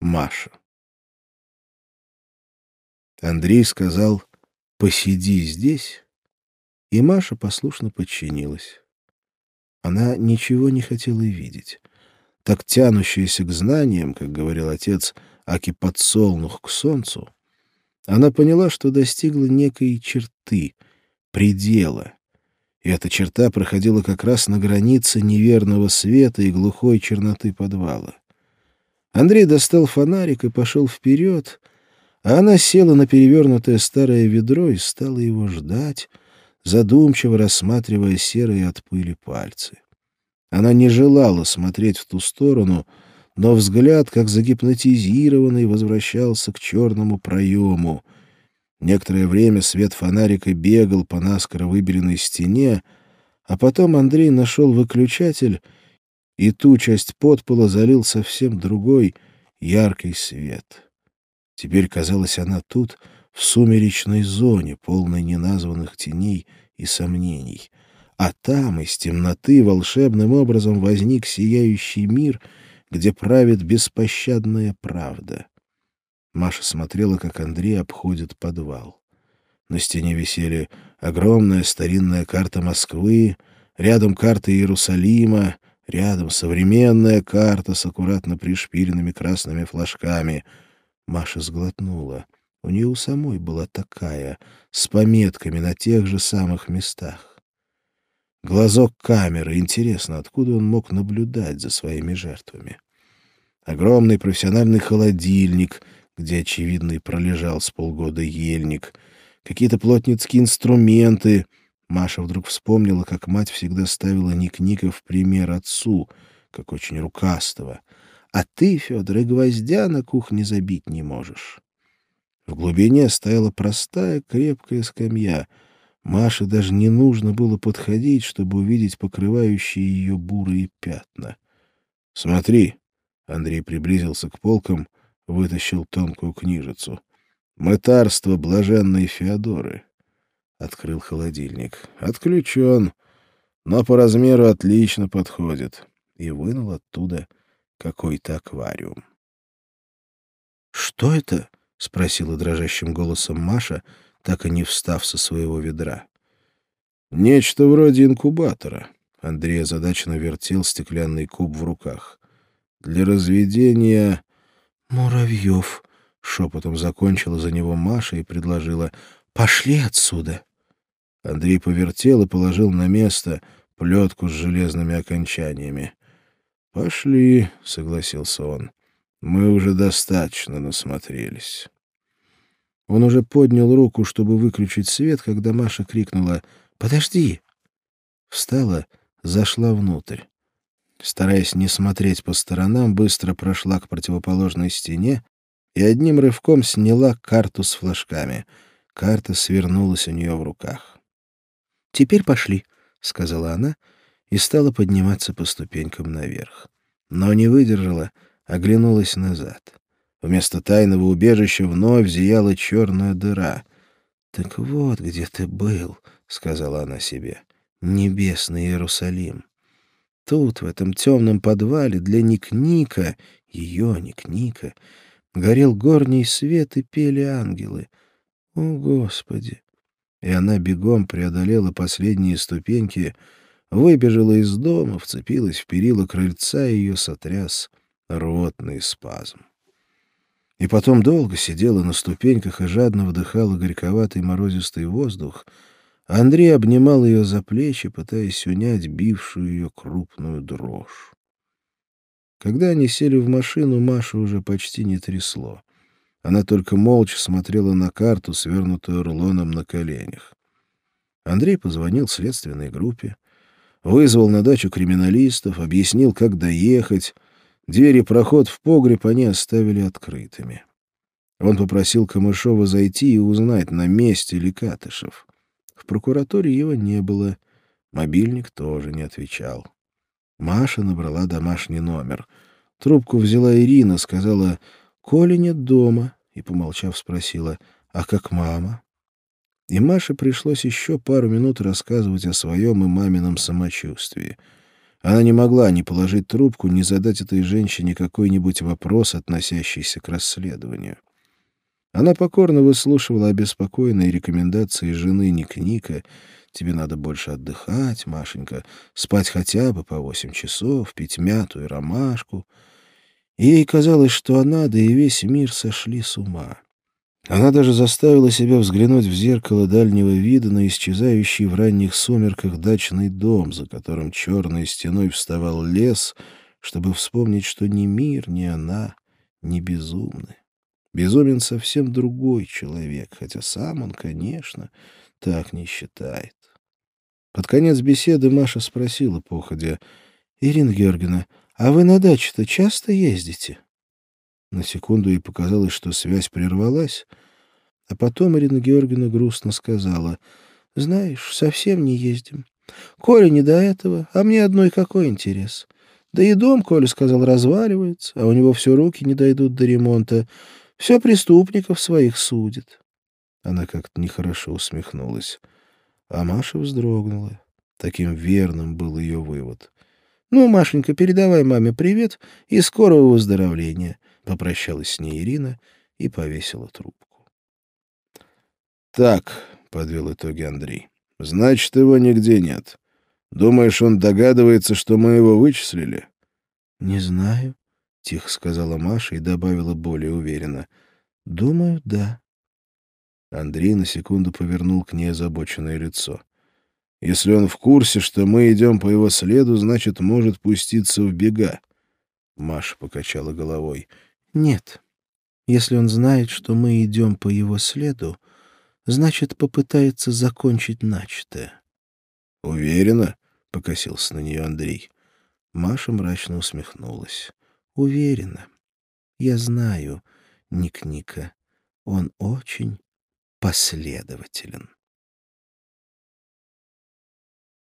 Маша. Андрей сказал «посиди здесь», и Маша послушно подчинилась. Она ничего не хотела видеть. Так тянущаяся к знаниям, как говорил отец, аки подсолнух к солнцу, она поняла, что достигла некой черты, предела. И эта черта проходила как раз на границе неверного света и глухой черноты подвала. Андрей достал фонарик и пошел вперед, а она села на перевернутое старое ведро и стала его ждать, задумчиво рассматривая серые от пыли пальцы. Она не желала смотреть в ту сторону, но взгляд, как загипнотизированный, возвращался к черному проему. Некоторое время свет фонарика бегал по наскоро выбеленной стене, а потом Андрей нашел выключатель, и ту часть подпола залил совсем другой, яркий свет. Теперь, казалось, она тут, в сумеречной зоне, полной неназванных теней и сомнений. А там из темноты волшебным образом возник сияющий мир, где правит беспощадная правда. Маша смотрела, как Андрей обходит подвал. На стене висели огромная старинная карта Москвы, рядом карта Иерусалима, рядом современная карта с аккуратно пришпиленными красными флажками — Маша сглотнула. У нее у самой была такая, с пометками на тех же самых местах. Глазок камеры. Интересно, откуда он мог наблюдать за своими жертвами? Огромный профессиональный холодильник, где, очевидно, и пролежал с полгода ельник. Какие-то плотницкие инструменты. Маша вдруг вспомнила, как мать всегда ставила Ник-Ника в пример отцу, как очень рукастого — а ты, Федор, и гвоздя на кухне забить не можешь. В глубине стояла простая крепкая скамья. Маше даже не нужно было подходить, чтобы увидеть покрывающие ее бурые пятна. — Смотри! — Андрей приблизился к полкам, вытащил тонкую книжицу. — Мытарство блаженной Феодоры. Открыл холодильник. Отключен, но по размеру отлично подходит. И вынул оттуда какой-то аквариум. «Что это?» — спросила дрожащим голосом Маша, так и не встав со своего ведра. «Нечто вроде инкубатора». Андрей озадаченно вертел стеклянный куб в руках. «Для разведения...» «Муравьев», — шепотом закончила за него Маша и предложила. «Пошли отсюда». Андрей повертел и положил на место плетку с железными окончаниями. «Пошли», — согласился он. «Мы уже достаточно насмотрелись». Он уже поднял руку, чтобы выключить свет, когда Маша крикнула «Подожди!». Встала, зашла внутрь. Стараясь не смотреть по сторонам, быстро прошла к противоположной стене и одним рывком сняла карту с флажками. Карта свернулась у нее в руках. «Теперь пошли», — сказала она, — и стала подниматься по ступенькам наверх. Но не выдержала, оглянулась назад. Вместо тайного убежища вновь зияла черная дыра. «Так вот где ты был», — сказала она себе, — «небесный Иерусалим». Тут, в этом темном подвале, для Ник-Ника, ее Ник-Ника, горел горний свет и пели ангелы. О, Господи! И она бегом преодолела последние ступеньки, выбежала из дома, вцепилась в перила крыльца, и ее сотряс рвотный спазм. И потом долго сидела на ступеньках и жадно вдыхала горьковатый морозистый воздух, Андрей обнимал ее за плечи, пытаясь унять бившую ее крупную дрожь. Когда они сели в машину, Маша уже почти не трясло. Она только молча смотрела на карту, свернутую рулоном на коленях. Андрей позвонил следственной группе вызвал на дачу криминалистов, объяснил, как доехать. Двери проход в погреб они оставили открытыми. Он попросил Камышова зайти и узнать, на месте ли Катышев. В прокуратуре его не было, мобильник тоже не отвечал. Маша набрала домашний номер. Трубку взяла Ирина, сказала «Коли нет дома», и, помолчав, спросила «А как мама?» И Маше пришлось еще пару минут рассказывать о своем и мамином самочувствии. Она не могла ни положить трубку, ни задать этой женщине какой-нибудь вопрос, относящийся к расследованию. Она покорно выслушивала обеспокоенные рекомендации жены Ник-Ника. «Тебе надо больше отдыхать, Машенька, спать хотя бы по восемь часов, пить мяту и ромашку». Ей казалось, что она, да и весь мир сошли с ума. Она даже заставила себя взглянуть в зеркало дальнего вида на исчезающий в ранних сумерках дачный дом, за которым черной стеной вставал лес, чтобы вспомнить, что ни мир, ни она не безумны. Безумен совсем другой человек, хотя сам он, конечно, так не считает. Под конец беседы Маша спросила походя, «Ирина Георгиевна, а вы на дачу-то часто ездите?» На секунду ей показалось, что связь прервалась, а потом Ирина Георгиевна грустно сказала, «Знаешь, совсем не ездим. Коля не до этого, а мне одной какой интерес. Да и дом, Коля сказал, разваливается, а у него все руки не дойдут до ремонта. Все преступников своих судит. Она как-то нехорошо усмехнулась. А Маша вздрогнула. Таким верным был ее вывод. «Ну, Машенька, передавай маме привет и скорого выздоровления», — попрощалась с ней Ирина и повесила трубку. «Так», — подвел итоги Андрей, — «значит, его нигде нет. Думаешь, он догадывается, что мы его вычислили?» «Не знаю», — тихо сказала Маша и добавила более уверенно. «Думаю, да». Андрей на секунду повернул к ней озабоченное лицо. «Если он в курсе, что мы идем по его следу, значит, может пуститься в бега». Маша покачала головой. «Нет. Если он знает, что мы идем по его следу, значит, попытается закончить начатое». «Уверена?» — покосился на нее Андрей. Маша мрачно усмехнулась. Уверена. Я знаю Ник-Ника. Он очень последователен.